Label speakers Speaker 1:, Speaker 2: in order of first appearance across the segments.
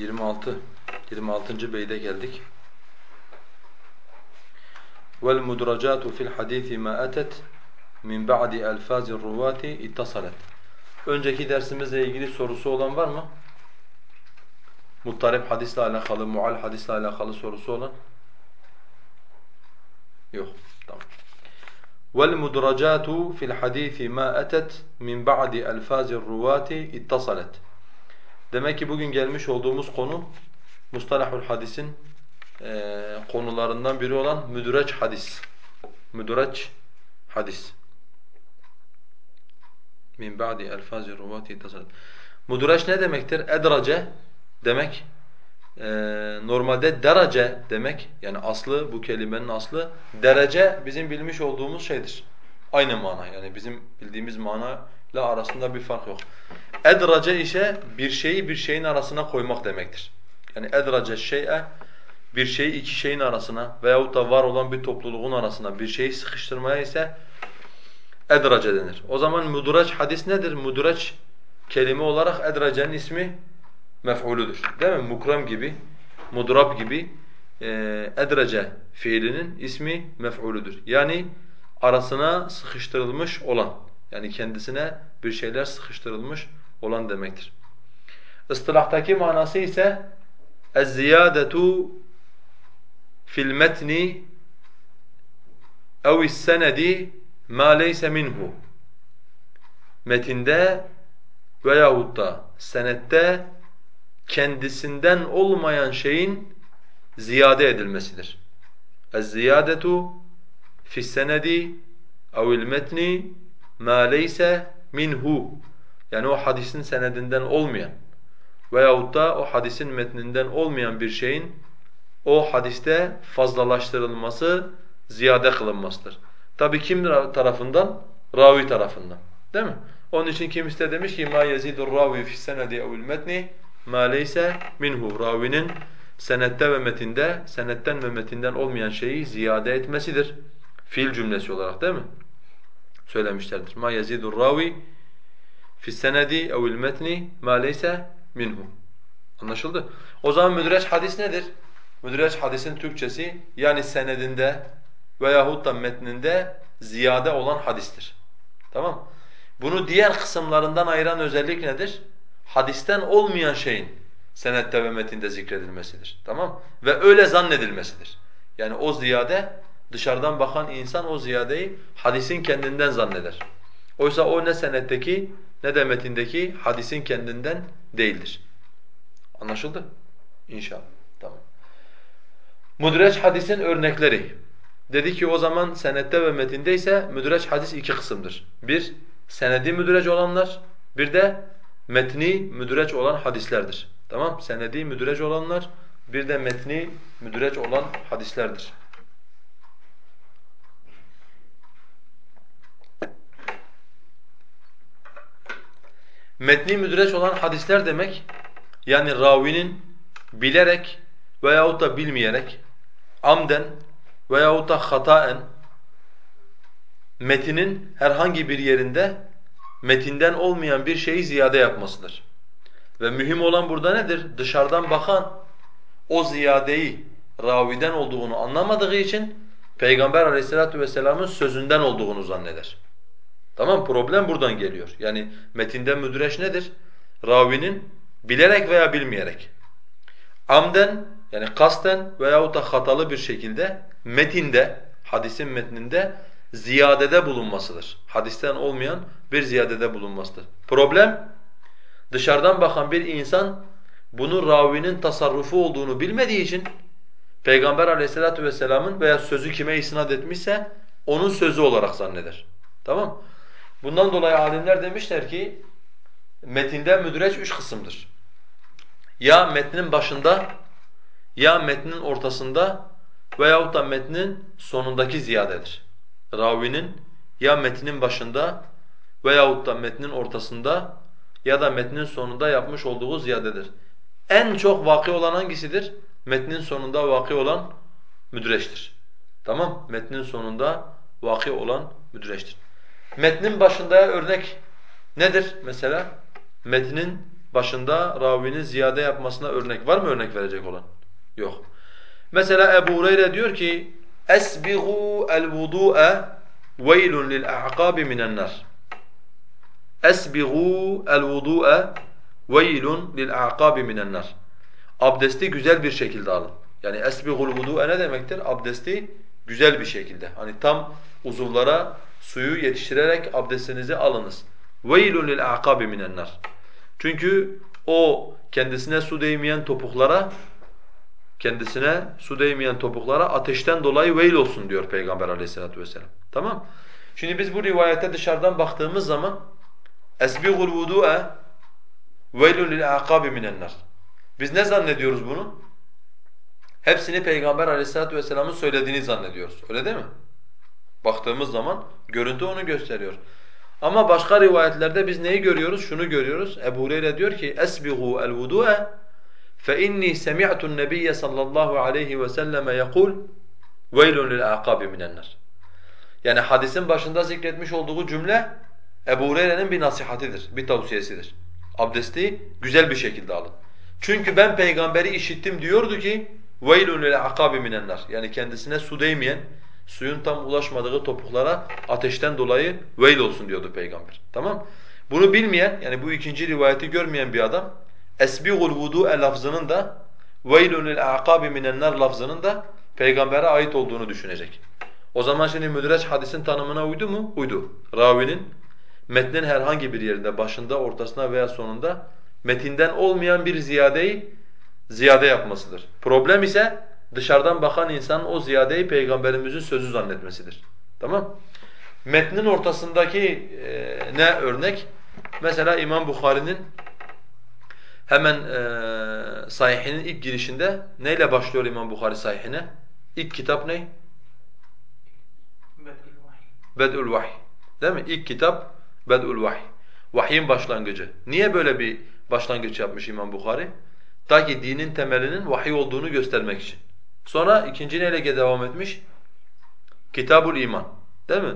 Speaker 1: 26 26. beyde geldik. Vel mudracatu fil hadisi ma atet min ba'di elfazir ruvati ittasalet. Önceki dersimizle ilgili sorusu olan var mı? Muttarip hadisle alakalı, mual hadisle alakalı sorusu olan? Yok. Tamam. Mudracatu fil hadisi ma atet min ba'di elfazir ruvati ittasalet. Demek ki bugün gelmiş olduğumuz konu Mustalahul Hadis'in e, konularından biri olan müdüreç hadis. Müdüreç hadis. Min ba'di elfazi ruvati tasal. Müdüreç ne demektir? Edrace demek. E, normalde derece demek. Yani aslı bu kelimenin aslı derece bizim bilmiş olduğumuz şeydir. Aynı mana yani bizim bildiğimiz mana ile arasında bir fark yok. Edrace işe bir şeyi bir şeyin arasına koymak demektir. Yani edrace şey'e bir şeyi iki şeyin arasına veyahut da var olan bir topluluğun arasına bir şeyi sıkıştırmaya ise edrace denir. O zaman mudraç hadis nedir? Mudraç kelime olarak edracenin ismi mef'uludur. Değil mi? Mukrem gibi, mudrab gibi e, fiilinin ismi mef'uludur. Yani arasına sıkıştırılmış olan. Yani kendisine bir şeyler sıkıştırılmış olan demektir. Istilahtaki manası ise اَزْزِيَادَةُ fil metni اَوْ السَّنَدِ مَا لَيْسَ minhu. Metinde veyahut da senette kendisinden olmayan şeyin ziyade edilmesidir. اَزْزِيَادَةُ fi senedi اَوْ الْمَتْنِ مَا لَيْسَ minhu yani o hadisin senedinden olmayan veyahut da o hadisin metninden olmayan bir şeyin o hadiste fazlalaştırılması, ziyade kılınmasıdır. Tabi kim tarafından? Ravi tarafından. Değil mi? Onun için kimisi de demiş ki ma yezidur ravi fi senedi ev'l metni ma leyse minhu. Ravinin senette ve metinde, senetten ve metinden olmayan şeyi ziyade etmesidir. Fiil cümlesi olarak değil mi? Söylemişlerdir. Ma yezidur ravi fi senedi ev'l metni ma leyse minhu. Anlaşıldı? O zaman müdreç hadis nedir? Müdreç hadisin Türkçesi yani senedinde veyahut da metninde ziyade olan hadistir. Tamam Bunu diğer kısımlarından ayıran özellik nedir? Hadisten olmayan şeyin senette ve metinde zikredilmesidir. Tamam Ve öyle zannedilmesidir. Yani o ziyade dışarıdan bakan insan o ziyadeyi hadisin kendinden zanneder. Oysa o ne senetteki ne de metindeki hadisin kendinden değildir. Anlaşıldı? İnşallah. Tamam. Müdreç hadisin örnekleri. Dedi ki o zaman senette ve metinde ise müdreç hadis iki kısımdır. Bir, senedi müdreç olanlar, bir de metni müdreç olan hadislerdir. Tamam? Senedi müdreç olanlar, bir de metni müdreç olan hadislerdir. Metni müdreç olan hadisler demek, yani ravinin bilerek veyahut da bilmeyerek, amden veyahut da hataen metinin herhangi bir yerinde metinden olmayan bir şeyi ziyade yapmasıdır. Ve mühim olan burada nedir? Dışarıdan bakan o ziyadeyi raviden olduğunu anlamadığı için Peygamber aleyhissalatu vesselamın sözünden olduğunu zanneder. Tamam problem buradan geliyor. Yani metinde müdreş nedir? Ravinin bilerek veya bilmeyerek amden yani kasten veyahut da hatalı bir şekilde metinde, hadisin metninde ziyadede bulunmasıdır. Hadisten olmayan bir ziyadede bulunmasıdır. Problem dışarıdan bakan bir insan bunu ravinin tasarrufu olduğunu bilmediği için Peygamber aleyhissalatu vesselamın veya sözü kime isnat etmişse onun sözü olarak zanneder. Tamam Bundan dolayı alimler demişler ki metinde müdreç üç kısımdır. Ya metnin başında, ya metnin ortasında veyahut da metnin sonundaki ziyadedir. Ravinin ya metnin başında veyahut da metnin ortasında ya da metnin sonunda yapmış olduğu ziyadedir. En çok vakı olan hangisidir? Metnin sonunda vakı olan müdreçtir. Tamam? Metnin sonunda vakı olan müdreçtir. Metnin başında örnek nedir mesela? Metnin başında ravinin ziyade yapmasına örnek var mı örnek verecek olan? Yok. Mesela Ebu Hureyre diyor ki esbighu el-vudu'a veylun lil-a'qabi minen nar. Esbighu el-vudu'a veylun lil-a'qabi minen nar. Abdesti güzel bir şekilde alın. Yani esbighul vudu'a ne demektir? Abdesti güzel bir şekilde. Hani tam uzuvlara suyu yetiştirerek abdestinizi alınız. وَيْلٌ لِلْاَعْقَابِ مِنَ النَّارِ Çünkü o kendisine su değmeyen topuklara kendisine su değmeyen topuklara ateşten dolayı veil olsun diyor Peygamber aleyhissalatu vesselam. Tamam? Şimdi biz bu rivayete dışarıdan baktığımız zaman esbigul vudu'a veilun lil aqabi minen nar. Biz ne zannediyoruz bunu? Hepsini Peygamber aleyhissalatu vesselamın söylediğini zannediyoruz. Öyle değil mi? Baktığımız zaman görüntü onu gösteriyor. Ama başka rivayetlerde biz neyi görüyoruz? Şunu görüyoruz. Ebu Hureyre diyor ki esbighu el-vudu'a fe inni semi'tu'n nebiyye sallallahu aleyhi ve selleme yekul veylun lil aqabi minen nar. Yani hadisin başında zikretmiş olduğu cümle Ebu Hureyre'nin bir nasihatidir, bir tavsiyesidir. Abdesti güzel bir şekilde alın. Çünkü ben peygamberi işittim diyordu ki وَيْلٌ لِلْعَقَابِ مِنَ النَّارِ Yani kendisine su değmeyen, suyun tam ulaşmadığı topuklara ateşten dolayı veil olsun diyordu peygamber. Tamam? Bunu bilmeyen, yani bu ikinci rivayeti görmeyen bir adam esbigul vudu'e lafzının da veilun lil aqabi minen lafzının da peygambere ait olduğunu düşünecek. O zaman şimdi müdreç hadisin tanımına uydu mu? Uydu. Ravinin metnin herhangi bir yerinde, başında, ortasına veya sonunda metinden olmayan bir ziyadeyi ziyade yapmasıdır. Problem ise dışarıdan bakan insanın o ziyadeyi peygamberimizin sözü zannetmesidir. Tamam? Metnin ortasındaki e, ne örnek? Mesela İmam Bukhari'nin hemen e, sahihinin ilk girişinde neyle başlıyor İmam Bukhari sahihine? İlk kitap ne? Bed'ül Vahy. Değil mi? İlk kitap Bed'ül Vahy. Vahyin başlangıcı. Niye böyle bir başlangıç yapmış İmam Bukhari? Ta ki dinin temelinin vahiy olduğunu göstermek için. Sonra ikinci neyle devam etmiş? Kitabul iman. Değil mi?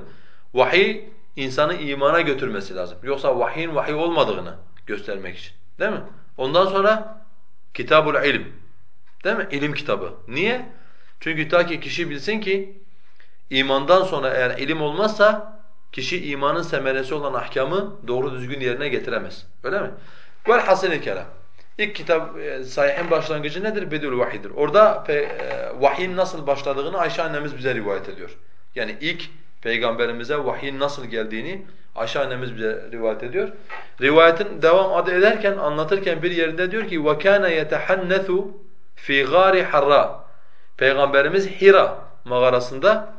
Speaker 1: Vahiy insanı imana götürmesi lazım. Yoksa vahyin vahiy olmadığını göstermek için. Değil mi? Ondan sonra kitabul ilim. Değil mi? İlim kitabı. Niye? Çünkü ta ki kişi bilsin ki imandan sonra eğer ilim olmazsa kişi imanın semeresi olan ahkamı doğru düzgün yerine getiremez. Öyle mi? Velhasıl kelam. İlk kitap e, Sahih'in başlangıcı nedir? Bedül Vahiy'dir. Orada e, vahyin nasıl başladığını Ayşe annemiz bize rivayet ediyor. Yani ilk peygamberimize vahyin nasıl geldiğini Ayşe annemiz bize rivayet ediyor. Rivayetin devam adı ederken, anlatırken bir yerinde diyor ki وَكَانَ يَتَحَنَّثُ فِي غَارِ حَرَّا Peygamberimiz Hira mağarasında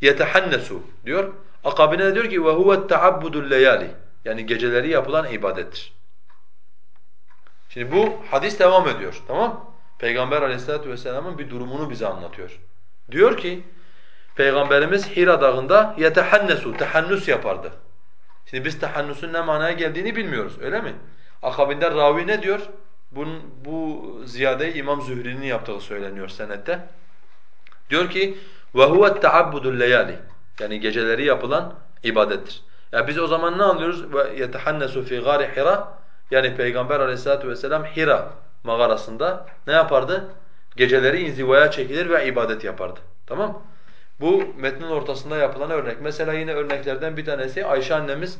Speaker 1: yetehannesu diyor. Akabine diyor ki ve huve taabbudul leyali. Yani geceleri yapılan ibadettir. Şimdi bu hadis devam ediyor. Tamam? Peygamber Aleyhisselatü vesselam'ın bir durumunu bize anlatıyor. Diyor ki Peygamberimiz Hira dağında yetehannesu, tehannus yapardı. Şimdi biz tehannusun ne manaya geldiğini bilmiyoruz öyle mi? Akabinde ravi ne diyor? Bunun, bu ziyadeyi İmam Zühri'nin yaptığı söyleniyor senette. Diyor ki وَهُوَ التَّعَبُّدُ اللَّيَالِ Yani geceleri yapılan ibadettir. Ya biz o zaman ne anlıyoruz? Ve yetehannesu fi gari Hira yani Peygamber Aleyhissalatu vesselam Hira mağarasında ne yapardı? Geceleri inzivaya çekilir ve ibadet yapardı. Tamam? Bu metnin ortasında yapılan örnek. Mesela yine örneklerden bir tanesi Ayşe annemiz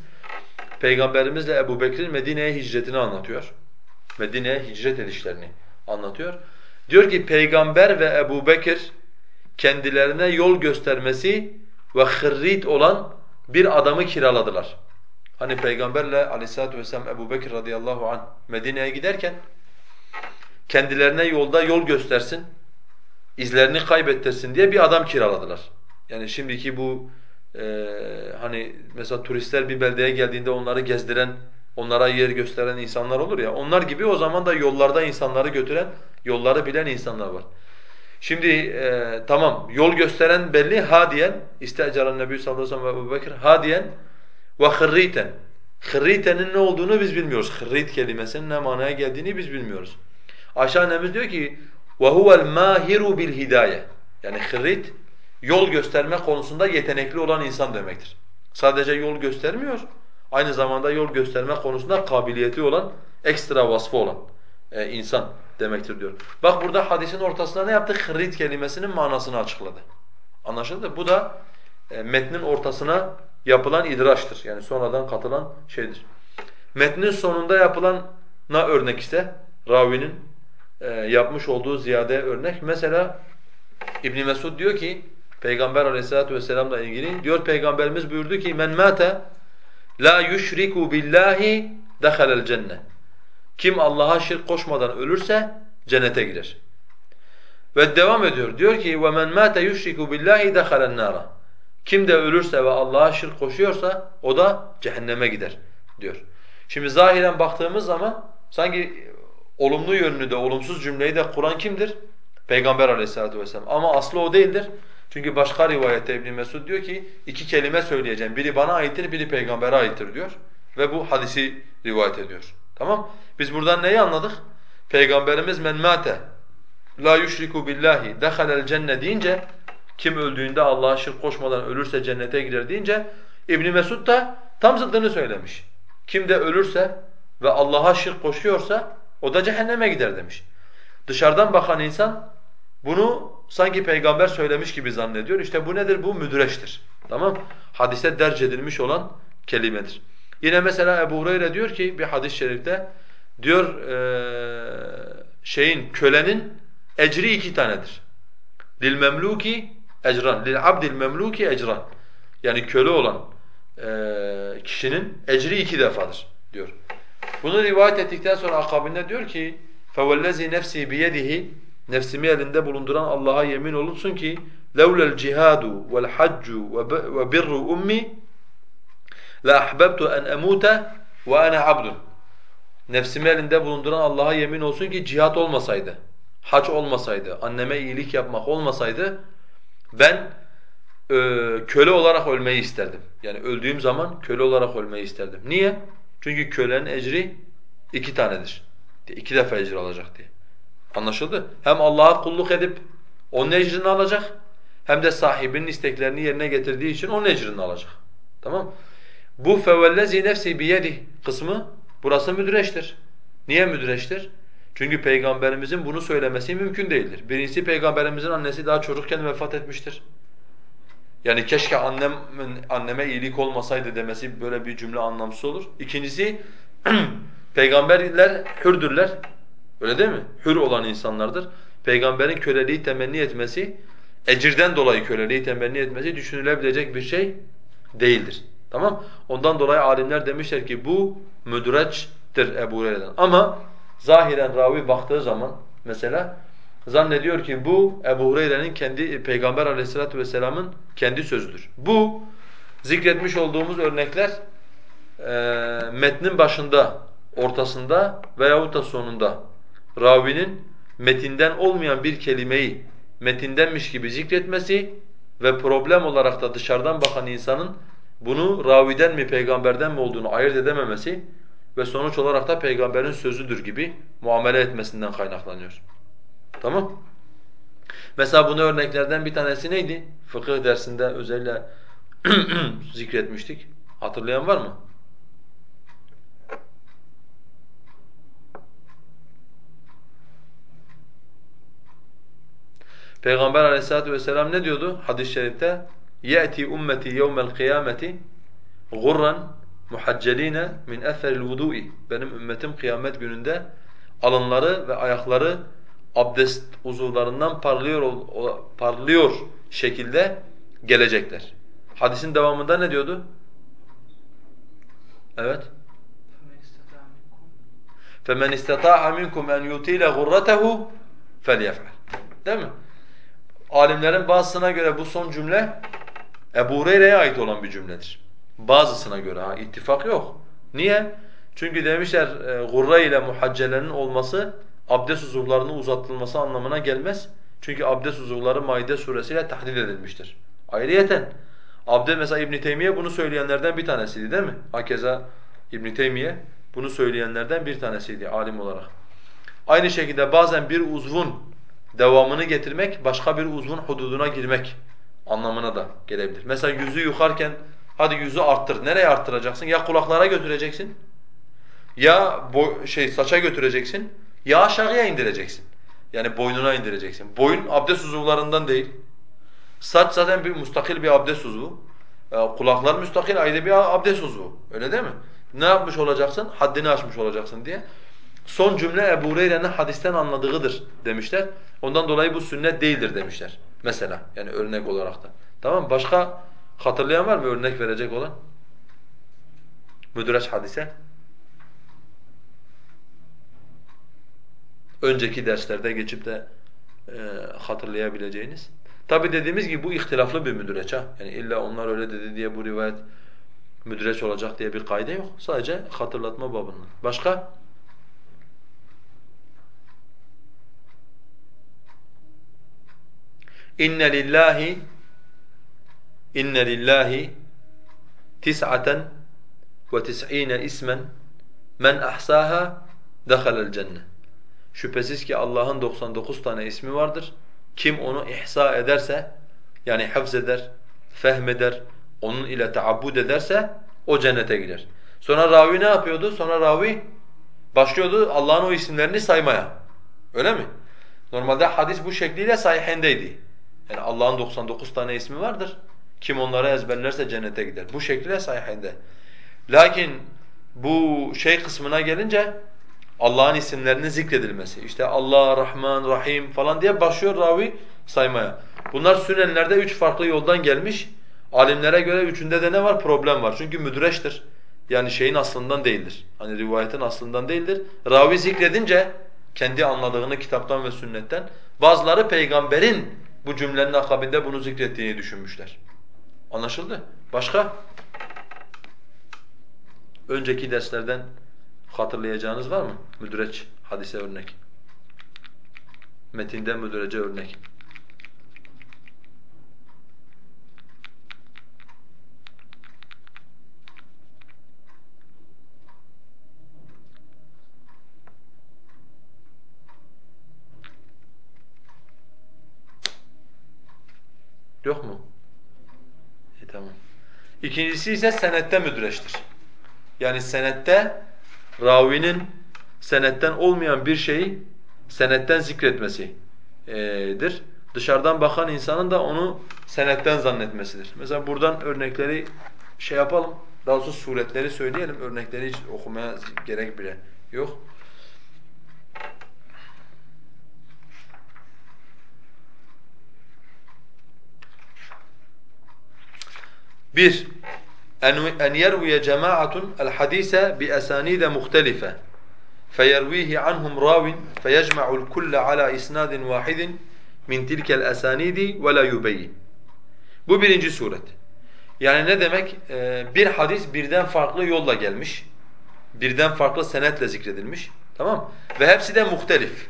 Speaker 1: Peygamberimizle Ebu Bekir'in Medine'ye hicretini anlatıyor. Medine'ye hicret edişlerini anlatıyor. Diyor ki Peygamber ve Ebu Bekir kendilerine yol göstermesi ve hırrit olan bir adamı kiraladılar. Hani Peygamberle aleyhissalatu vesselam Ebu Bekir radıyallahu anh Medine'ye giderken kendilerine yolda yol göstersin, izlerini kaybettirsin diye bir adam kiraladılar. Yani şimdiki bu e, hani mesela turistler bir beldeye geldiğinde onları gezdiren, onlara yer gösteren insanlar olur ya, onlar gibi o zaman da yollarda insanları götüren, yolları bilen insanlar var. Şimdi e, tamam yol gösteren belli ha diyen, istecaran Nebi sallallahu aleyhi ve sellem ve Ebu Bekir ha diyen ve hırriten. Hırritenin ne olduğunu biz bilmiyoruz. Hırrit kelimesinin ne manaya geldiğini biz bilmiyoruz. Ayşe annemiz diyor ki وَهُوَ الْمَاهِرُ بِالْهِدَايَةِ Yani hırrit yol gösterme konusunda yetenekli olan insan demektir. Sadece yol göstermiyor, Aynı zamanda yol gösterme konusunda kabiliyeti olan, ekstra vasfı olan e, insan demektir diyor. Bak burada hadisin ortasına ne yaptı? Hırrit kelimesinin manasını açıkladı. Anlaşıldı? Bu da e, metnin ortasına yapılan idraçtır. Yani sonradan katılan şeydir. Metnin sonunda yapılana örnek ise ravinin e, yapmış olduğu ziyade örnek. Mesela İbn Mesud diyor ki Peygamber Aleyhissalatu vesselam'la ilgili diyor peygamberimiz buyurdu ki men mate la yushriku billahi dakhala'l cenne. Kim Allah'a şirk koşmadan ölürse cennete girer. Ve devam ediyor. Diyor ki ve men mate yushriku billahi dakhala'n nara. Kim de ölürse ve Allah'a şirk koşuyorsa o da cehenneme gider diyor. Şimdi zahiren baktığımız zaman sanki olumlu yönünü de olumsuz cümleyi de kuran kimdir? Peygamber aleyhissalatu vesselam. Ama aslı o değildir. Çünkü başka rivayette İbn Mesud diyor ki iki kelime söyleyeceğim. Biri bana aittir, biri peygambere aittir diyor. Ve bu hadisi rivayet ediyor. Tamam? Biz buradan neyi anladık? Peygamberimiz men mate la yushriku billahi dakhala'l cenne deyince kim öldüğünde Allah'a şirk koşmadan ölürse cennete girer deyince İbn Mesud da tam zıddını söylemiş. Kim de ölürse ve Allah'a şirk koşuyorsa o da cehenneme gider demiş. Dışarıdan bakan insan bunu sanki peygamber söylemiş gibi zannediyor. İşte bu nedir? Bu müdreştir. Tamam? Hadise derc edilmiş olan kelimedir. Yine mesela Ebu Hureyre diyor ki bir hadis-i şerifte diyor ee, şeyin kölenin ecri iki tanedir. Lil memluki ecran, lil abdil memluki ecran. Yani köle olan e, kişinin ecri iki defadır diyor. Bunu rivayet ettikten sonra akabinde diyor ki فَوَالَّذِي نَفْسِي بِيَدِهِ Nefsimi elinde bulunduran Allah'a yemin olunsun ki لَوْلَا الْجِهَادُ وَالْحَجُّ وَبِرُّ أُمِّي لَأَحْبَبْتُ أَنْ أَمُوتَ وَأَنَا عَبْدٌ Nefsimi elinde bulunduran Allah'a yemin olsun ki cihat olmasaydı, hac olmasaydı, anneme iyilik yapmak olmasaydı ben e, köle olarak ölmeyi isterdim. Yani öldüğüm zaman köle olarak ölmeyi isterdim. Niye? Çünkü kölenin ecri iki tanedir. İki defa ecri alacak diye. Anlaşıldı? Hem Allah'a kulluk edip onun ecrini alacak hem de sahibinin isteklerini yerine getirdiği için onun ecrini alacak. Tamam? Bu fevellezi nefsi biyedi kısmı burası müdreştir. Niye müdreştir? Çünkü peygamberimizin bunu söylemesi mümkün değildir. Birincisi peygamberimizin annesi daha çocukken vefat etmiştir. Yani keşke annem anneme iyilik olmasaydı demesi böyle bir cümle anlamsız olur. İkincisi peygamberler hürdürler. Öyle değil mi? Hür olan insanlardır. Peygamberin köleliği temenni etmesi, ecirden dolayı köleliği temenni etmesi düşünülebilecek bir şey değildir. Tamam? Ondan dolayı alimler demişler ki bu müdreçtir Ebu Hureyre'den. Ama zahiren ravi baktığı zaman mesela zannediyor ki bu Ebu Hureyre'nin kendi Peygamber Aleyhisselatü vesselam'ın kendi sözüdür. Bu zikretmiş olduğumuz örnekler e, metnin başında, ortasında veyahut da sonunda ravinin metinden olmayan bir kelimeyi metindenmiş gibi zikretmesi ve problem olarak da dışarıdan bakan insanın bunu raviden mi peygamberden mi olduğunu ayırt edememesi ve sonuç olarak da peygamberin sözüdür gibi muamele etmesinden kaynaklanıyor. Tamam? Mesela bunu örneklerden bir tanesi neydi? Fıkıh dersinde özellikle zikretmiştik. Hatırlayan var mı? Peygamber Aleyhissalatu vesselam ne diyordu hadis-i şerifte? "Yati ummeti yevmel kıyameti gurran muhacceline min eseril vudu'i. Benim ümmetim kıyamet gününde alınları ve ayakları abdest uzuvlarından parlıyor parlıyor şekilde gelecekler. Hadisin devamında ne diyordu? Evet. فَمَنْ اِسْتَطَاعَ مِنْكُمْ اَنْ يُطِيلَ غُرَّتَهُ فَلْيَفْعَلْ Değil mi? Alimlerin bazısına göre bu son cümle Ebu Hureyre'ye ait olan bir cümledir. Bazısına göre ha ittifak yok. Niye? Çünkü demişler e, gurre ile muhaccelenin olması abdest uzuvlarının uzatılması anlamına gelmez. Çünkü abdest uzuvları Maide suresiyle tahdid edilmiştir. Ayrıyeten abdest mesela İbn Teymiye bunu söyleyenlerden bir tanesiydi değil mi? Hakeza İbn Teymiye bunu söyleyenlerden bir tanesiydi alim olarak. Aynı şekilde bazen bir uzvun devamını getirmek başka bir uzvun hududuna girmek anlamına da gelebilir. Mesela yüzü yıkarken Hadi yüzü arttır. Nereye arttıracaksın? Ya kulaklara götüreceksin. Ya şey saça götüreceksin. Ya aşağıya indireceksin. Yani boynuna indireceksin. Boyun abdest uzuvlarından değil. Saç zaten bir mustakil bir abdest uzvu. Kulaklar müstakil ayrı bir abdest uzvu. Öyle değil mi? Ne yapmış olacaksın? Haddini aşmış olacaksın diye. Son cümle Ebu Hureyre'nin hadisten anladığıdır demişler. Ondan dolayı bu sünnet değildir demişler. Mesela yani örnek olarak da. Tamam Başka hatırlayan var mı örnek verecek olan? Müdüreç hadise. Önceki derslerde geçip de e, hatırlayabileceğiniz. Tabi dediğimiz gibi bu ihtilaflı bir müdüreç ha. Yani illa onlar öyle dedi diye bu rivayet müdüreç olacak diye bir kaide yok. Sadece hatırlatma babından. Başka? İnne lillahi inne lillahi tis'aten ve tis'ine ismen men ahsaha dehalel cennet. Şüphesiz ki Allah'ın 99 tane ismi vardır. Kim onu ihsa ederse yani hafz eder, fehmeder, onun ile taabbud ederse o cennete girer. Sonra ravi ne yapıyordu? Sonra ravi başlıyordu Allah'ın o isimlerini saymaya. Öyle mi? Normalde hadis bu şekliyle sahihindeydi. Yani Allah'ın 99 tane ismi vardır. Kim onları ezberlerse cennete gider. Bu şekliyle sahihinde. Lakin bu şey kısmına gelince Allah'ın isimlerinin zikredilmesi. İşte Allah, Rahman, Rahim falan diye başlıyor ravi saymaya. Bunlar sünenlerde üç farklı yoldan gelmiş. Alimlere göre üçünde de ne var? Problem var. Çünkü müdreştir. Yani şeyin aslından değildir. Hani rivayetin aslından değildir. Ravi zikredince kendi anladığını kitaptan ve sünnetten bazıları peygamberin bu cümlenin akabinde bunu zikrettiğini düşünmüşler. Anlaşıldı? Başka? Önceki derslerden hatırlayacağınız var mı? Müdüreç, hadise örnek. Metinde müdürece örnek. Yok mu? İkincisi ise senette müdreçtir. Yani senette ravinin senetten olmayan bir şeyi senetten zikretmesidir. Dışarıdan bakan insanın da onu senetten zannetmesidir. Mesela buradan örnekleri şey yapalım, daha doğrusu suretleri söyleyelim, örnekleri hiç okumaya gerek bile yok. Bir, en yerviye cemaatun el hadise bi esanide muhtelife feyervihi anhum ravin feyecma'ul kulle ala isnadin vahidin min tilkel esanidi ve la yubeyyin. Bu birinci suret. Yani ne demek? Ee, bir hadis birden farklı yolla gelmiş. Birden farklı senetle zikredilmiş. Tamam Ve hepsi de muhtelif.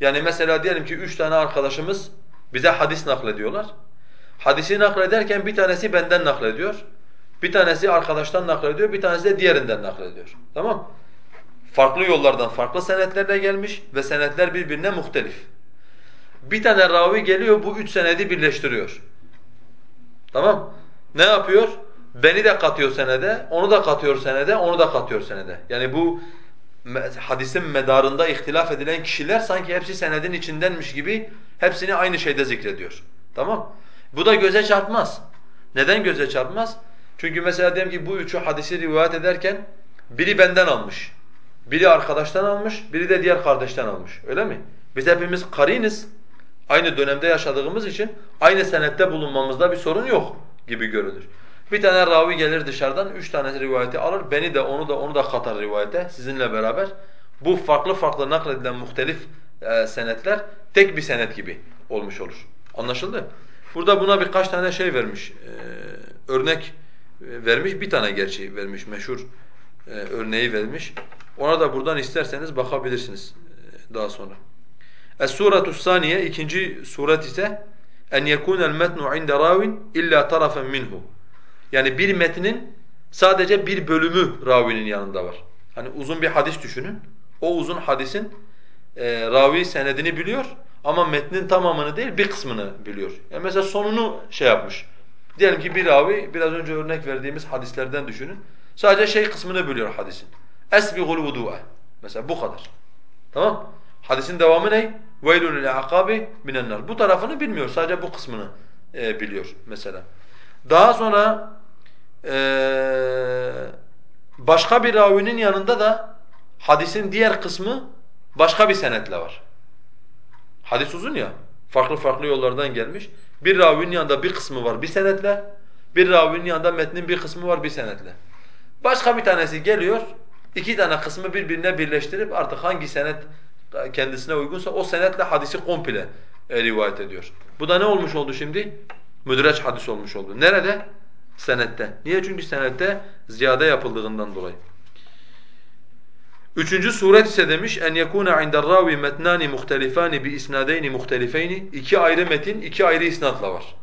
Speaker 1: Yani mesela diyelim ki üç tane arkadaşımız bize hadis naklediyorlar. Hadisi naklederken bir tanesi benden naklediyor. Bir tanesi arkadaştan naklediyor, bir tanesi de diğerinden naklediyor. Tamam? Farklı yollardan farklı senetlerle gelmiş ve senetler birbirine muhtelif. Bir tane ravi geliyor bu üç senedi birleştiriyor. Tamam? Ne yapıyor? Beni de katıyor senede, onu da katıyor senede, onu da katıyor senede. Yani bu hadisin medarında ihtilaf edilen kişiler sanki hepsi senedin içindenmiş gibi hepsini aynı şeyde zikrediyor. Tamam? Bu da göze çarpmaz. Neden göze çarpmaz? Çünkü mesela diyelim ki bu üçü hadisi rivayet ederken biri benden almış, biri arkadaştan almış, biri de diğer kardeşten almış. Öyle mi? Biz hepimiz kariniz. Aynı dönemde yaşadığımız için aynı senette bulunmamızda bir sorun yok gibi görünür. Bir tane ravi gelir dışarıdan, üç tane rivayeti alır, beni de onu da onu da katar rivayete sizinle beraber. Bu farklı farklı nakledilen muhtelif e, senetler tek bir senet gibi olmuş olur. Anlaşıldı? Burada buna birkaç tane şey vermiş, e, örnek vermiş, bir tane gerçi vermiş, meşhur e, örneği vermiş. Ona da buradan isterseniz bakabilirsiniz e, daha sonra. Es-suratu saniye ikinci suret ise en yekunel metnu inde ravin illa tarafen minhu. Yani bir metnin sadece bir bölümü ravinin yanında var. Hani uzun bir hadis düşünün. O uzun hadisin e, ravi senedini biliyor ama metnin tamamını değil bir kısmını biliyor. Yani mesela sonunu şey yapmış. Diyelim ki bir ravi, biraz önce örnek verdiğimiz hadislerden düşünün. Sadece şey kısmını biliyor hadisin. Esbighul vudu'a. Mesela bu kadar. Tamam? Hadisin devamı ne? Veylun lil akabi minen nar. Bu tarafını bilmiyor. Sadece bu kısmını e, biliyor mesela. Daha sonra e, başka bir ravinin yanında da hadisin diğer kısmı başka bir senetle var. Hadis uzun ya. Farklı farklı yollardan gelmiş. Bir ravinin yanında bir kısmı var bir senetle. Bir ravinin yanında metnin bir kısmı var bir senetle. Başka bir tanesi geliyor, iki tane kısmı birbirine birleştirip artık hangi senet kendisine uygunsa o senetle hadisi komple e, rivayet ediyor. Bu da ne olmuş oldu şimdi? Müdreç hadis olmuş oldu. Nerede? Senette. Niye? Çünkü senette ziyade yapıldığından dolayı. Üçüncü suret ise demiş en yekuna indar ravi metnani muhtelifani bi isnadeyni muhtelifeyni. İki ayrı metin, iki ayrı isnatla var.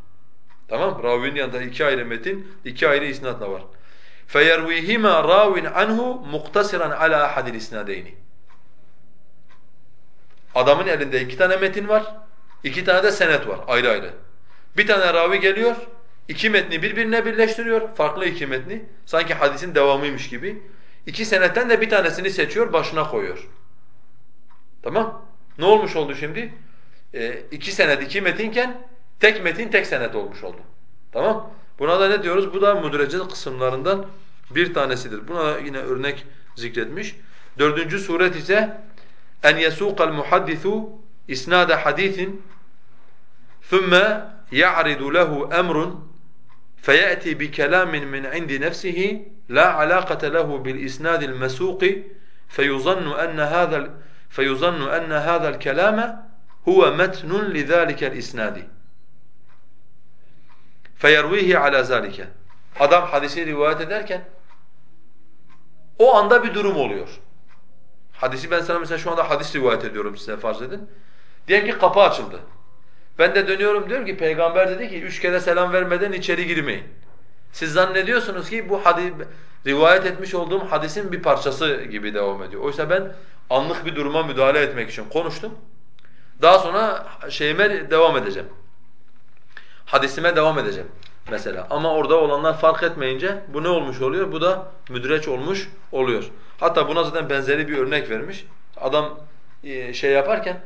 Speaker 1: Tamam? Ravinin yanında iki ayrı metin, iki ayrı isnatla var. Feyervihima ravin anhu muktasiran ala ahadil isnadeyni. Adamın elinde iki tane metin var, iki tane de senet var ayrı ayrı. Bir tane ravi geliyor, iki metni birbirine birleştiriyor, farklı iki metni. Sanki hadisin devamıymış gibi. İki senetten de bir tanesini seçiyor, başına koyuyor. Tamam? Ne olmuş oldu şimdi? Ee, iki senet iki metinken tek metin tek senet olmuş oldu. Tamam? Buna da ne diyoruz? Bu da müdrecel kısımlarından bir tanesidir. Buna da yine örnek zikretmiş. Dördüncü suret ise en yasuqal muhaddisu isnada hadisin ثُمَّ يَعْرِضُ لَهُ أَمْرٌ فَيَأْتِي بِكَلَامٍ مِنْ عِنْدِ نَفْسِهِ لَا عَلَاقَةَ لَهُ بِالْإِسْنَادِ الْمَسُوقِ فَيُظَنُّ أَنَّ هَذَا فَيُظَنُّ أَنَّ هَذَا الْكَلَامَ هُوَ مَتْنٌ لِذَٰلِكَ الْإِسْنَادِ فَيَرْوِيهِ عَلَى ذَٰلِكَ Adam hadisi rivayet ederken o anda bir durum oluyor. Hadisi ben sana mesela şu anda hadis rivayet ediyorum size farz edin. Diyelim ki kapı açıldı. Ben de dönüyorum diyorum ki peygamber dedi ki üç kere selam vermeden içeri girmeyin. Siz zannediyorsunuz ki bu hadis, rivayet etmiş olduğum hadisin bir parçası gibi devam ediyor. Oysa ben anlık bir duruma müdahale etmek için konuştum. Daha sonra şeyime devam edeceğim. Hadisime devam edeceğim mesela. Ama orada olanlar fark etmeyince bu ne olmuş oluyor? Bu da müdreç olmuş oluyor. Hatta buna zaten benzeri bir örnek vermiş. Adam e, şey yaparken,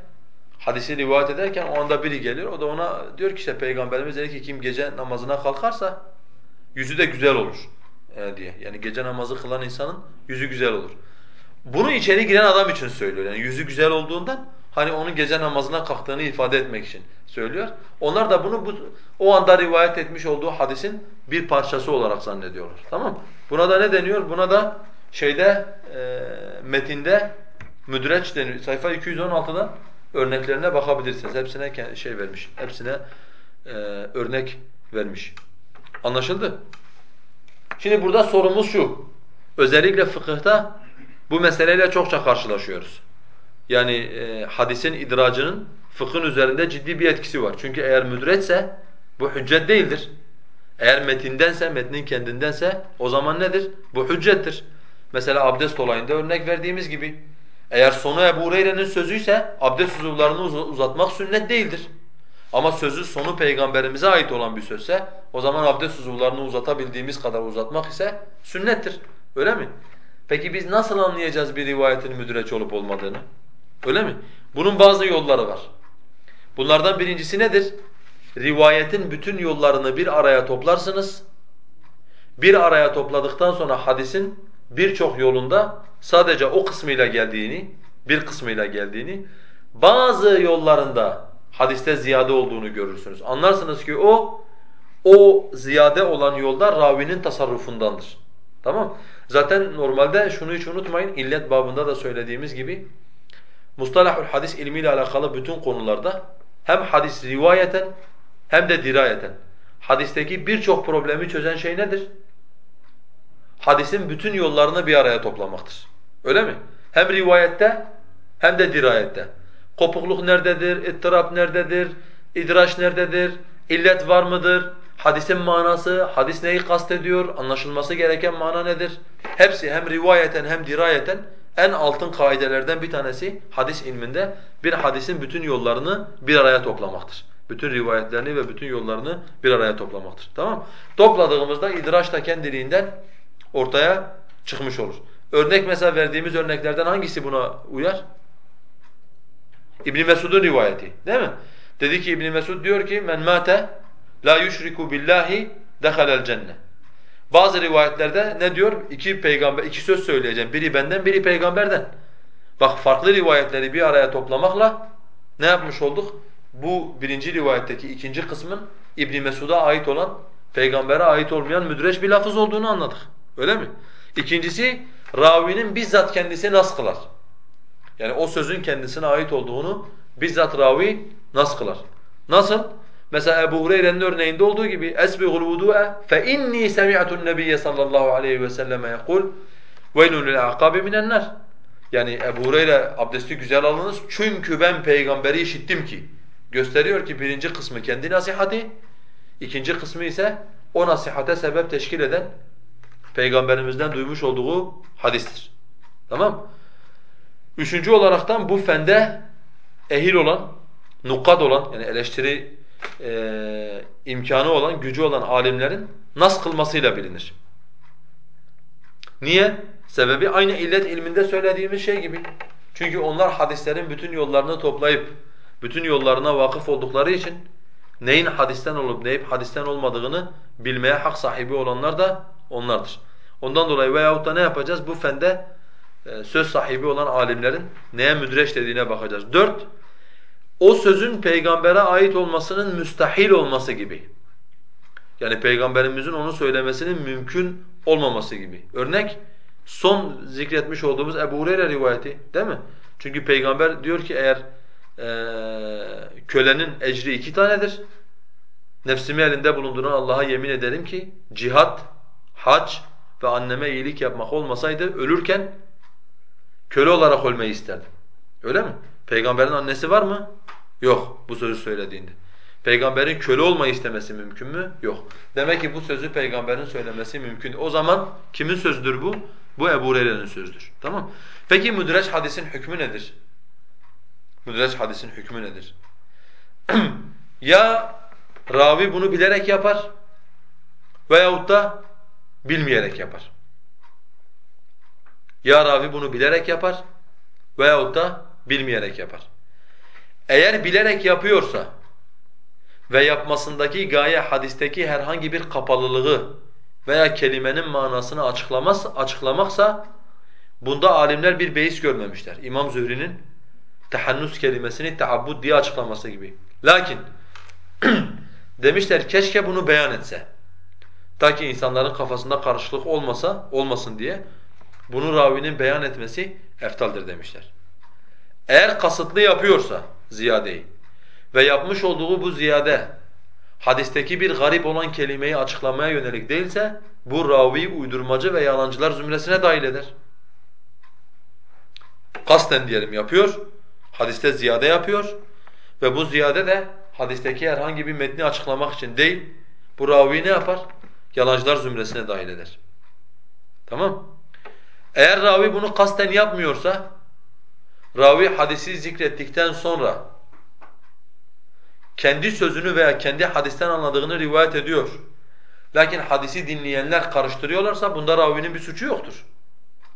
Speaker 1: hadisi rivayet ederken o anda biri geliyor. O da ona diyor ki işte Peygamberimiz dedi ki kim gece namazına kalkarsa yüzü de güzel olur e, diye. Yani gece namazı kılan insanın yüzü güzel olur. Bunu içeri giren adam için söylüyor. Yani yüzü güzel olduğundan hani onun gece namazına kalktığını ifade etmek için söylüyor. Onlar da bunu bu, o anda rivayet etmiş olduğu hadisin bir parçası olarak zannediyorlar. Tamam Buna da ne deniyor? Buna da şeyde e, metinde müdreç deniyor. Sayfa 216'da örneklerine bakabilirsiniz. Hepsine şey vermiş. Hepsine e, örnek vermiş. Anlaşıldı? Şimdi burada sorumuz şu. Özellikle fıkıhta bu meseleyle çokça karşılaşıyoruz. Yani e, hadisin idracının fıkhın üzerinde ciddi bir etkisi var. Çünkü eğer müdretse bu hüccet değildir. Eğer metindense, metnin kendindense o zaman nedir? Bu hüccettir. Mesela abdest olayında örnek verdiğimiz gibi. Eğer sonu Ebu Hureyre'nin sözüyse abdest uzuvlarını uzatmak sünnet değildir. Ama sözü sonu peygamberimize ait olan bir sözse o zaman abdest uzuvlarını uzatabildiğimiz kadar uzatmak ise sünnettir. Öyle mi? Peki biz nasıl anlayacağız bir rivayetin müdreç olup olmadığını? Öyle mi? Bunun bazı yolları var. Bunlardan birincisi nedir? Rivayetin bütün yollarını bir araya toplarsınız. Bir araya topladıktan sonra hadisin birçok yolunda sadece o kısmıyla geldiğini, bir kısmıyla geldiğini, bazı yollarında hadiste ziyade olduğunu görürsünüz. Anlarsınız ki o o ziyade olan yolda ravinin tasarrufundandır. Tamam? Zaten normalde şunu hiç unutmayın, illet babında da söylediğimiz gibi mustalahul hadis ilmiyle alakalı bütün konularda hem hadis rivayeten hem de dirayeten hadisteki birçok problemi çözen şey nedir? Hadisin bütün yollarını bir araya toplamaktır. Öyle mi? Hem rivayette hem de dirayette. Kopukluk nerededir? İttirap nerededir? İdraç nerededir? İllet var mıdır? Hadisin manası, hadis neyi kastediyor? Anlaşılması gereken mana nedir? Hepsi hem rivayeten hem dirayeten en altın kaidelerden bir tanesi hadis ilminde bir hadisin bütün yollarını bir araya toplamaktır. bütün rivayetlerini ve bütün yollarını bir araya toplamaktır. Tamam Topladığımızda idraç da kendiliğinden ortaya çıkmış olur. Örnek mesela verdiğimiz örneklerden hangisi buna uyar? İbn Mesud'un rivayeti, değil mi? Dedi ki İbn Mesud diyor ki men mate la yushriku billahi dehalel cennet. Bazı rivayetlerde ne diyor? İki peygamber iki söz söyleyeceğim. Biri benden, biri peygamberden. Bak farklı rivayetleri bir araya toplamakla ne yapmış olduk? Bu birinci rivayetteki ikinci kısmın İbn Mesud'a ait olan, peygambere ait olmayan müdreç bir lafız olduğunu anladık. Öyle mi? İkincisi ravinin bizzat kendisi nas kılar. Yani o sözün kendisine ait olduğunu bizzat ravi nas kılar. Nasıl? Mesela Ebu Hureyre'nin örneğinde olduğu gibi esbighul vudu'a fe inni semi'tu'n nebiyye sallallahu aleyhi ve selleme yekul veylun lil nar. Yani Ebu Hureyre abdesti güzel alınız çünkü ben peygamberi işittim ki. Gösteriyor ki birinci kısmı kendi nasihati, ikinci kısmı ise o nasihate sebep teşkil eden peygamberimizden duymuş olduğu hadistir. Tamam? Üçüncü olaraktan bu fende ehil olan, nukat olan yani eleştiri e, imkanı olan, gücü olan alimlerin nas kılmasıyla bilinir. Niye? Sebebi aynı illet ilminde söylediğimiz şey gibi. Çünkü onlar hadislerin bütün yollarını toplayıp bütün yollarına vakıf oldukları için neyin hadisten olup neyip hadisten olmadığını bilmeye hak sahibi olanlar da onlardır. Ondan dolayı veyahut da ne yapacağız? Bu fende e, söz sahibi olan alimlerin neye müdreç dediğine bakacağız. Dört, o sözün peygambere ait olmasının müstahil olması gibi. Yani peygamberimizin onu söylemesinin mümkün olmaması gibi. Örnek son zikretmiş olduğumuz Ebu Hureyre rivayeti değil mi? Çünkü peygamber diyor ki eğer e, kölenin ecri iki tanedir. Nefsimi elinde bulunduran Allah'a yemin ederim ki cihat, hac ve anneme iyilik yapmak olmasaydı ölürken köle olarak ölmeyi isterdim. Öyle mi? Peygamberin annesi var mı? Yok bu sözü söylediğinde. Peygamberin köle olmayı istemesi mümkün mü? Yok. Demek ki bu sözü peygamberin söylemesi mümkün. O zaman kimin sözüdür bu? Bu Ebu Hureyre'nin sözüdür. Tamam Peki müdreç hadisin hükmü nedir? Müdreç hadisin hükmü nedir? ya ravi bunu bilerek yapar veyahut da bilmeyerek yapar. Ya ravi bunu bilerek yapar veyahut da bilmeyerek yapar. Eğer bilerek yapıyorsa ve yapmasındaki gaye hadisteki herhangi bir kapalılığı veya kelimenin manasını açıklamaz, açıklamaksa bunda alimler bir beis görmemişler. İmam Zühri'nin tehannus kelimesini teabbud diye açıklaması gibi. Lakin demişler keşke bunu beyan etse. Ta ki insanların kafasında karışıklık olmasa, olmasın diye bunu ravinin beyan etmesi eftaldir demişler. Eğer kasıtlı yapıyorsa ziyadeyi ve yapmış olduğu bu ziyade hadisteki bir garip olan kelimeyi açıklamaya yönelik değilse bu ravi uydurmacı ve yalancılar zümresine dahil eder. Kasten diyelim yapıyor, hadiste ziyade yapıyor ve bu ziyade de hadisteki herhangi bir metni açıklamak için değil, bu ravi ne yapar? Yalancılar zümresine dahil eder. Tamam? Eğer ravi bunu kasten yapmıyorsa, ravi hadisi zikrettikten sonra kendi sözünü veya kendi hadisten anladığını rivayet ediyor. Lakin hadisi dinleyenler karıştırıyorlarsa bunda ravinin bir suçu yoktur.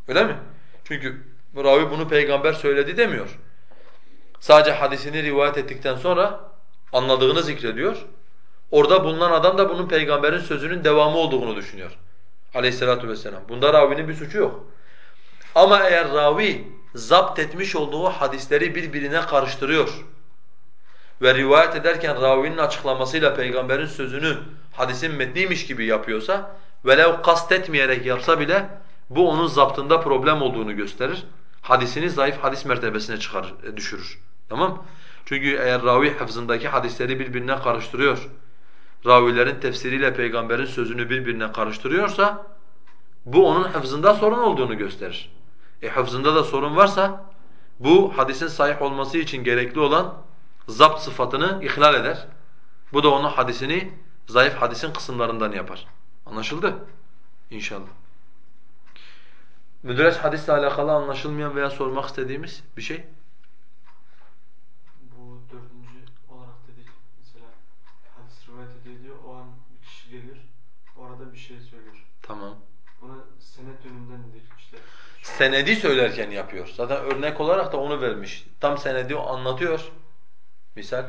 Speaker 1: Öyle mi? Çünkü ravi bunu peygamber söyledi demiyor. Sadece hadisini rivayet ettikten sonra anladığını zikrediyor. Orada bulunan adam da bunun peygamberin sözünün devamı olduğunu düşünüyor. Aleyhissalatu vesselam. Bunda ravinin bir suçu yok. Ama eğer ravi zapt etmiş olduğu hadisleri birbirine karıştırıyor ve rivayet ederken ravinin açıklamasıyla peygamberin sözünü hadisin metniymiş gibi yapıyorsa velev kastetmeyerek yapsa bile bu onun zaptında problem olduğunu gösterir. Hadisini zayıf hadis mertebesine çıkarır, e, düşürür. Tamam? Çünkü eğer ravi hafızındaki hadisleri birbirine karıştırıyor, ravilerin tefsiriyle peygamberin sözünü birbirine karıştırıyorsa bu onun hafızında sorun olduğunu gösterir. E hafızında da sorun varsa bu hadisin sahih olması için gerekli olan zapt sıfatını ihlal eder. Bu da onun hadisini zayıf hadisin kısımlarından yapar. Anlaşıldı? İnşallah. Müdreç hadisle alakalı anlaşılmayan veya sormak istediğimiz bir şey?
Speaker 2: Bu dördüncü olarak dedik. Mesela bir şey söylüyor.
Speaker 1: Tamam.
Speaker 2: Buna senet yönündendir işte.
Speaker 1: Senedi söylerken yapıyor. Zaten örnek olarak da onu vermiş. Tam senedi anlatıyor. Misal.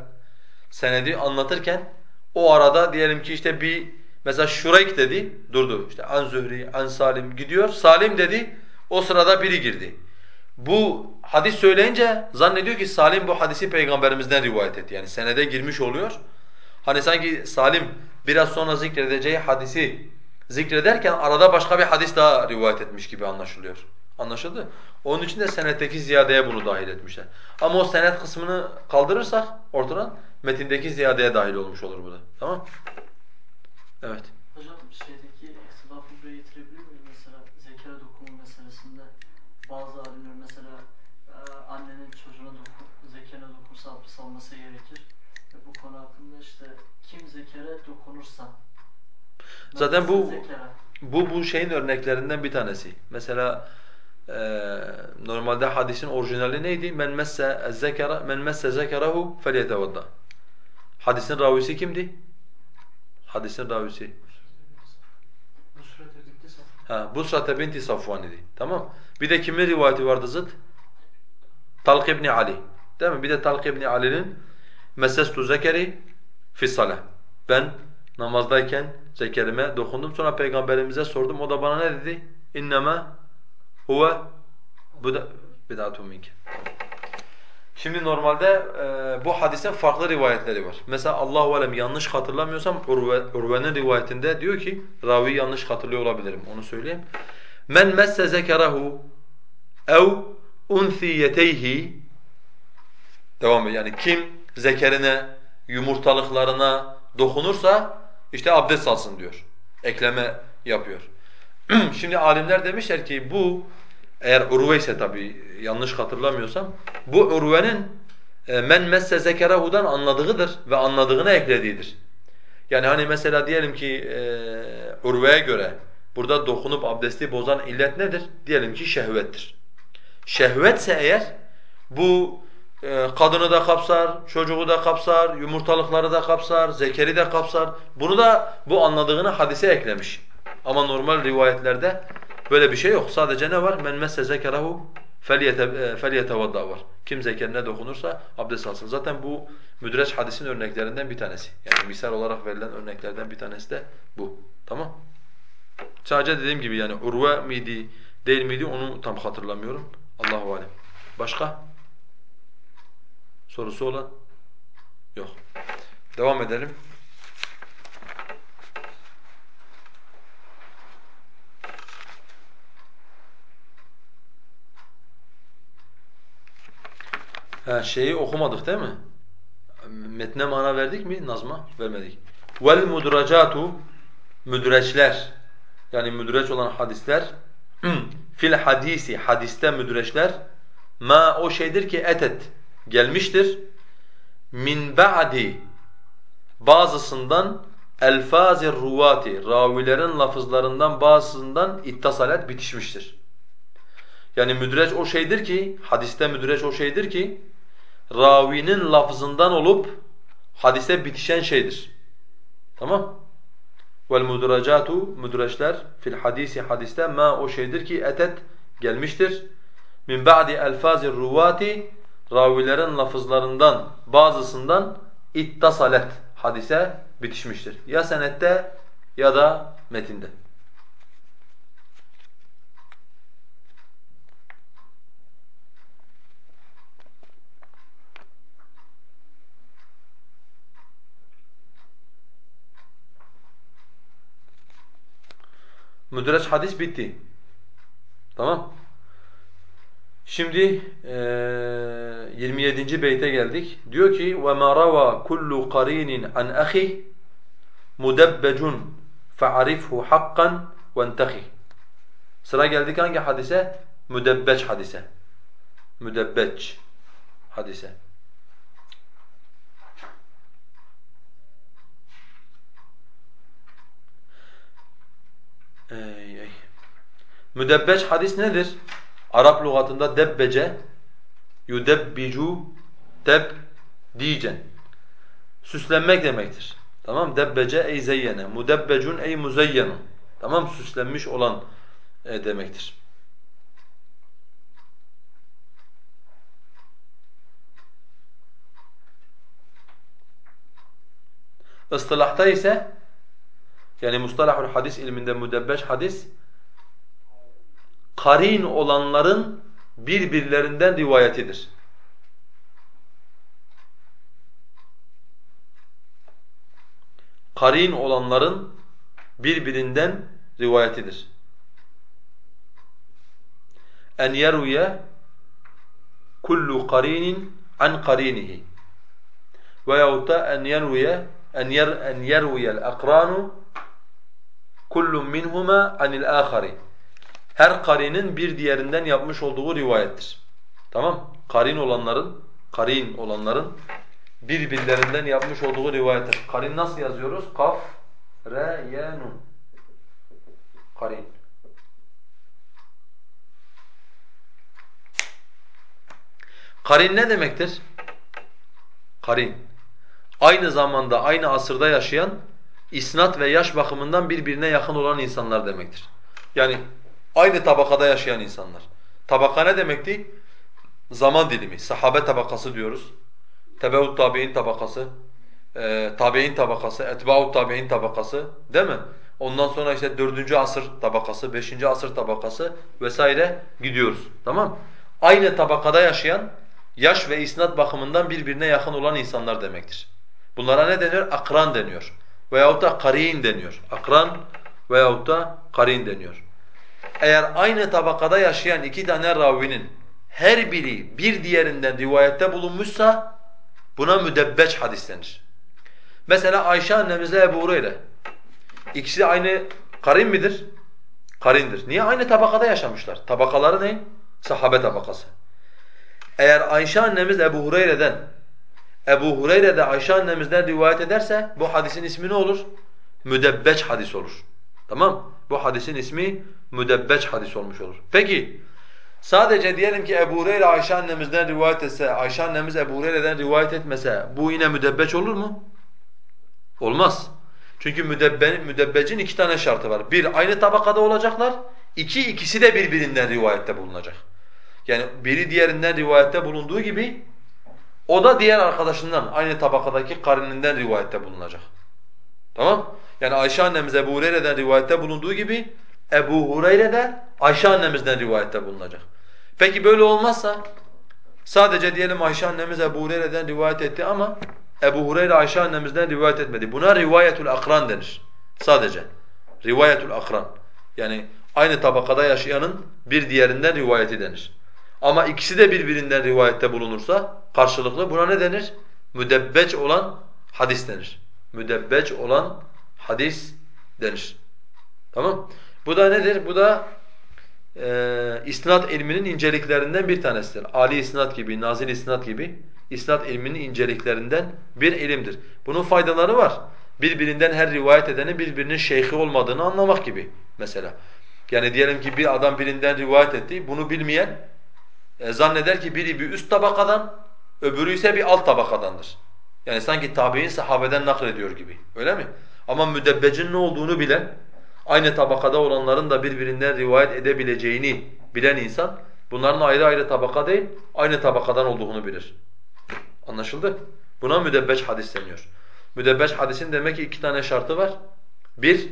Speaker 1: Senedi anlatırken o arada diyelim ki işte bir mesela Şureyk dedi, durdu. İşte an Zühri, an Salim gidiyor. Salim dedi, o sırada biri girdi. Bu hadis söyleyince zannediyor ki Salim bu hadisi peygamberimizden rivayet etti. Yani senede girmiş oluyor. Hani sanki Salim biraz sonra zikredeceği hadisi zikrederken arada başka bir hadis daha rivayet etmiş gibi anlaşılıyor. Anlaşıldı? Onun için de senetteki ziyadeye bunu dahil etmişler. Ama o senet kısmını kaldırırsak ortadan metindeki ziyadeye dahil olmuş olur bu da. Tamam? Evet.
Speaker 3: Hocam şeydeki ihtilafı buraya getirebilir miyiz? Mesela zekara dokunma meselesinde bazı alimler mesela e, annenin çocuğuna dokun, zekere dokunsa abdest alması gerekir. Ve bu konu hakkında işte kim zekere dokunursa
Speaker 1: Zaten bu-. Bu bu şeyin örneklerinden bir tanesi. Mesela eee normalde hadisin orijinali neydi? Men messe zekara men messe zekarahu felyetevedda. Hadisin ravisi kimdi? Hadisin ravisi. Ha, Busrate binti Safvan idi. Tamam. Bir de kimin rivayeti vardı zıt? Talq ibn Ali. Değil mi? Bir de Talq ibn Ali'nin Mesestu zekeri fi salah. Ben namazdayken zekerime dokundum. Sonra peygamberimize sordum. O da bana ne dedi? İnnema huve bid'atun minke. Şimdi normalde e, bu hadisin farklı rivayetleri var. Mesela Allahu alem yanlış hatırlamıyorsam Urve, rivayetinde diyor ki ravi yanlış hatırlıyor olabilirim onu söyleyeyim. Men messe zekerahu ev unsiyeteyhi devam ediyor. Yani kim zekerine, yumurtalıklarına dokunursa işte abdest alsın diyor. Ekleme yapıyor. Şimdi alimler demişler ki bu eğer Urve ise tabii yanlış hatırlamıyorsam bu Urve'nin e, men messe zekerahu'dan anladığıdır ve anladığını eklediğidir. Yani hani mesela diyelim ki e, Urve'ye göre burada dokunup abdesti bozan illet nedir? Diyelim ki şehvettir. Şehvetse eğer bu ee, kadını da kapsar, çocuğu da kapsar, yumurtalıkları da kapsar, zekeri de kapsar. Bunu da bu anladığını hadise eklemiş. Ama normal rivayetlerde böyle bir şey yok. Sadece ne var? Men messe zekerahu e, felyetevadda var. Kim zekerine dokunursa abdest alsın. Zaten bu müdreç hadisin örneklerinden bir tanesi. Yani misal olarak verilen örneklerden bir tanesi de bu. Tamam? Sadece dediğim gibi yani urve miydi, değil miydi onu tam hatırlamıyorum. Allahu alem. Başka? Sorusu olan? Yok. Devam edelim. Ha, şeyi okumadık değil mi? Metne mana verdik mi Nazma? Vermedik. Vel mudracatu müdreçler yani müdreç olan hadisler fil hadisi hadiste müdreçler ma o şeydir ki etet gelmiştir min ba'di bazısından elfazir ruvati ravilerin lafızlarından bazısından ittasalet bitişmiştir. Yani müdreç o şeydir ki hadiste müdreç o şeydir ki ravinin lafzından olup hadise bitişen şeydir. Tamam? Vel mudracatu müdreçler fil hadisi hadiste ma o şeydir ki etet gelmiştir. Min ba'di elfazir ruvati ravilerin lafızlarından bazısından ittasalet hadise bitişmiştir. Ya senette ya da metinde. Müdreç hadis bitti. Tamam. Şimdi e, 27. beyte geldik. Diyor ki وَمَا رَوَى كُلُّ قَرِينٍ عَنْ أَخِهِ مُدَبَّجٌ فَعَرِفْهُ حَقًّا وَانْتَخِهِ Sıra geldik hangi hadise? Müdebbeç hadise. Müdebbeç hadise. Ey ey. Müdebbeç hadis nedir? Arap lügatında debbece, yudebbicu, debdicen. Süslenmek demektir. Tamam Debbece ey zeyyene. Mudebbecun ey muzeyyenun. Tamam süslenmiş olan e, demektir. Istılahta ise yani mustalahul hadis ilminde müdebbeş hadis karin olanların birbirlerinden rivayetidir. Karin olanların birbirinden rivayetidir. En yerviye kullu karinin an karinihi veyahut da en yerviye en yer en yerviyel akranu kullun minhuma anil ahari. Her karinin bir diğerinden yapmış olduğu rivayettir. Tamam? Karin olanların, karin olanların birbirlerinden yapmış olduğu rivayettir. Karin nasıl yazıyoruz? Kaf, re, ye, nun. Karin. Karin ne demektir? Karin. Aynı zamanda aynı asırda yaşayan, isnat ve yaş bakımından birbirine yakın olan insanlar demektir. Yani aynı tabakada yaşayan insanlar. Tabaka ne demekti? Zaman dilimi. Sahabe tabakası diyoruz. Tebeut tabi'in tabakası, e, tabi'in tabakası, etba'ut tabi'in tabakası değil mi? Ondan sonra işte dördüncü asır tabakası, beşinci asır tabakası vesaire gidiyoruz. Tamam Aynı tabakada yaşayan, yaş ve isnat bakımından birbirine yakın olan insanlar demektir. Bunlara ne deniyor? Akran deniyor. Veyahut da karin deniyor. Akran veyahut da karin deniyor. Eğer aynı tabakada yaşayan iki tane ravinin her biri bir diğerinden rivayette bulunmuşsa buna müdebbeç hadis denir. Mesela Ayşe annemizle Ebu Hureyre. İkisi aynı karin midir? Karindir. Niye? Aynı tabakada yaşamışlar. Tabakaları ne? Sahabe tabakası. Eğer Ayşe annemiz Ebu Hureyre'den, Ebu Hureyre de Ayşe annemizden rivayet ederse bu hadisin ismi ne olur? Müdebbeç hadis olur. Tamam? Bu hadisin ismi müdebbeç hadis olmuş olur. Peki sadece diyelim ki Ebu Hureyre Ayşe annemizden rivayet etse, Ayşe annemiz Ebu Hureyre'den rivayet etmese bu yine müdebbeç olur mu? Olmaz. Çünkü müdebbe, müdebbecin iki tane şartı var. Bir, aynı tabakada olacaklar. İki, ikisi de birbirinden rivayette bulunacak. Yani biri diğerinden rivayette bulunduğu gibi o da diğer arkadaşından aynı tabakadaki karininden rivayette bulunacak. Tamam? Yani Ayşe annemiz Ebu Hureyre'den rivayette bulunduğu gibi Ebu Hureyre de Ayşe annemizden rivayette bulunacak. Peki böyle olmazsa sadece diyelim Ayşe annemiz Ebu Hureyre'den rivayet etti ama Ebu Hureyre Ayşe annemizden rivayet etmedi. Buna rivayetul akran denir. Sadece. Rivayetul akran. Yani aynı tabakada yaşayanın bir diğerinden rivayeti denir. Ama ikisi de birbirinden rivayette bulunursa karşılıklı buna ne denir? Müdebbeç olan hadis denir. Müdebbeç olan hadis denir. Tamam? Bu da nedir? Bu da e, isnat ilminin inceliklerinden bir tanesidir. Ali isnat gibi, nazil isnat gibi isnat ilminin inceliklerinden bir ilimdir. Bunun faydaları var. Birbirinden her rivayet edenin birbirinin şeyhi olmadığını anlamak gibi mesela. Yani diyelim ki bir adam birinden rivayet etti, bunu bilmeyen e, zanneder ki biri bir üst tabakadan, öbürü ise bir alt tabakadandır. Yani sanki tabi'in sahabeden naklediyor gibi. Öyle mi? Ama müdebbecin ne olduğunu bilen, aynı tabakada olanların da birbirinden rivayet edebileceğini bilen insan, bunların ayrı ayrı tabaka değil, aynı tabakadan olduğunu bilir. Anlaşıldı? Buna müdebbeç hadis deniyor. Müdebbeç hadisin demek ki iki tane şartı var. Bir,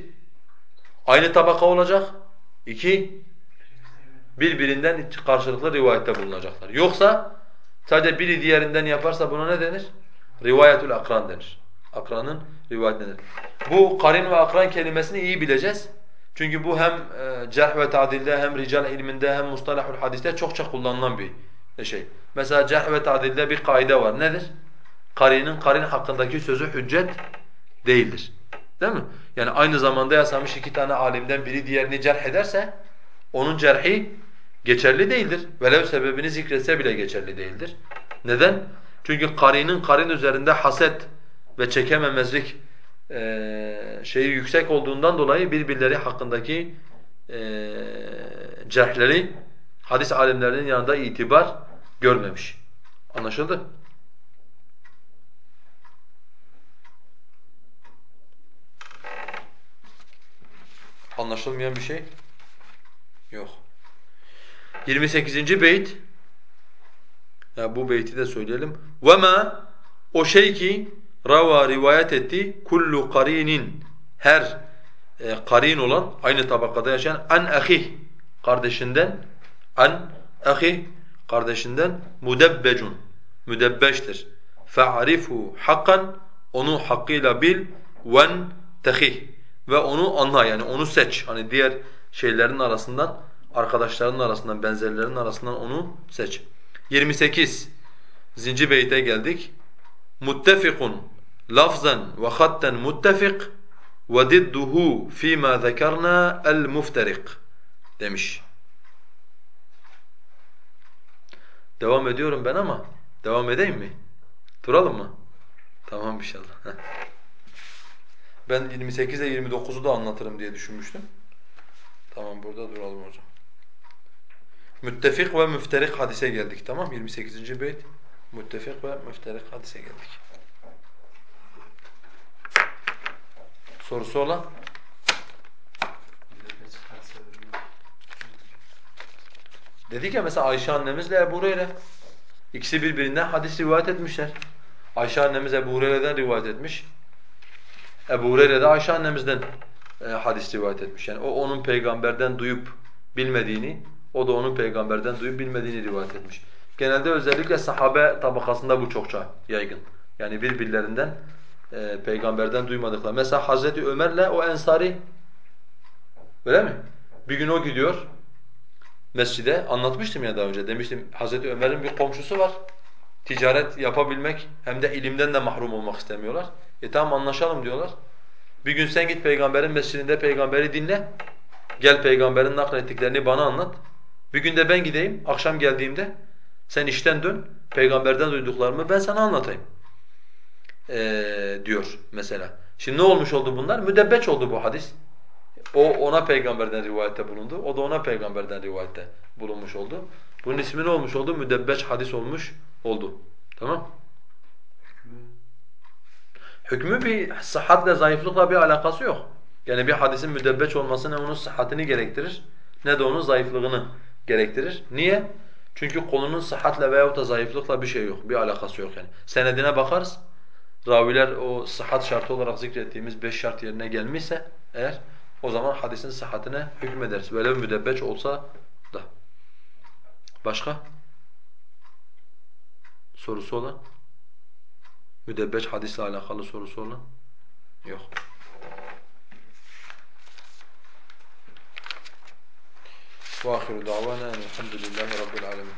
Speaker 1: aynı tabaka olacak. İki, birbirinden karşılıklı rivayette bulunacaklar. Yoksa sadece biri diğerinden yaparsa buna ne denir? Rivayetul akran denir. Akranın rivayet denir. Bu karin ve akran kelimesini iyi bileceğiz. Çünkü bu hem e, cerh ve tadilde hem rical ilminde hem mustalahul hadiste çokça kullanılan bir şey. Mesela cerh ve tadilde bir kaide var. Nedir? Karinin karin hakkındaki sözü hüccet değildir. Değil mi? Yani aynı zamanda yaşamış iki tane alimden biri diğerini cerh ederse onun cerhi geçerli değildir. Velev sebebini zikretse bile geçerli değildir. Neden? Çünkü karinin karin üzerinde haset ve çekememezlik e, şeyi yüksek olduğundan dolayı birbirleri hakkındaki e, cerhleri hadis alimlerinin yanında itibar görmemiş. Anlaşıldı? Anlaşılmayan bir şey yok. 28. beyt. Ya bu beyti de söyleyelim. Ve ma o şey ki rava rivayet etti kullu karinin her e, karin olan aynı tabakada yaşayan an ahih kardeşinden an ahih kardeşinden mudebbecun müdebbeştir. Fe'arifu hakkan onu hakkıyla bil ven tehih ve onu anla yani onu seç. Hani diğer şeylerin arasından arkadaşlarının arasından benzerlerinin arasından onu seç. 28 zinci beyte geldik. Muttefikun lafzan ve hatten muttefik ve didduhu fîmâ zekerna el mufterik demiş. Devam ediyorum ben ama devam edeyim mi? Duralım mı? Tamam inşallah. Ben 28 ile 29'u da anlatırım diye düşünmüştüm. Tamam burada duralım hocam. Müttefik ve müfterik hadise geldik tamam 28. beyt. Müttefik ve müfterik hadise geldik. Sorusu olan? Dedik ya mesela Ayşe annemizle Ebu Hureyre. İkisi birbirinden hadis rivayet etmişler. Ayşe annemiz Ebu Hureyre'den rivayet etmiş. Ebu Hureyre de Ayşe annemizden e, hadis rivayet etmiş. Yani o onun peygamberden duyup bilmediğini, o da onun peygamberden duyup bilmediğini rivayet etmiş. Genelde özellikle sahabe tabakasında bu çokça yaygın. Yani birbirlerinden e, peygamberden duymadıklar. Mesela Hazreti Ömer'le o ensari öyle mi? Bir gün o gidiyor mescide anlatmıştım ya daha önce demiştim Hazreti Ömer'in bir komşusu var. Ticaret yapabilmek hem de ilimden de mahrum olmak istemiyorlar. E tamam anlaşalım diyorlar. Bir gün sen git peygamberin mescidinde peygamberi dinle. Gel peygamberin naklettiklerini bana anlat. Bir gün de ben gideyim akşam geldiğimde sen işten dön peygamberden duyduklarımı ben sana anlatayım. Ee, diyor mesela. Şimdi ne olmuş oldu bunlar? Müdebbeç oldu bu hadis. O ona peygamberden rivayette bulundu. O da ona peygamberden rivayette bulunmuş oldu. Bunun ismi ne olmuş oldu? Müdebbeç hadis olmuş oldu. Tamam? Hükmü bir sıhhatle zayıflıkla bir alakası yok. Yani bir hadisin müdebbeç olması ne onun sıhhatini gerektirir ne de onun zayıflığını gerektirir. Niye? Çünkü konunun sıhhatle veyahut da zayıflıkla bir şey yok, bir alakası yok yani. Senedine bakarız, raviler o sıhhat şartı olarak zikrettiğimiz beş şart yerine gelmişse eğer o zaman hadisin sıhhatine hükmederiz. Böyle bir müdebbeç olsa da. Başka? Sorusu olan? Müdebbeç hadisle alakalı sorusu olan? Yok. وآخر دعوانا أن الحمد لله رب العالمين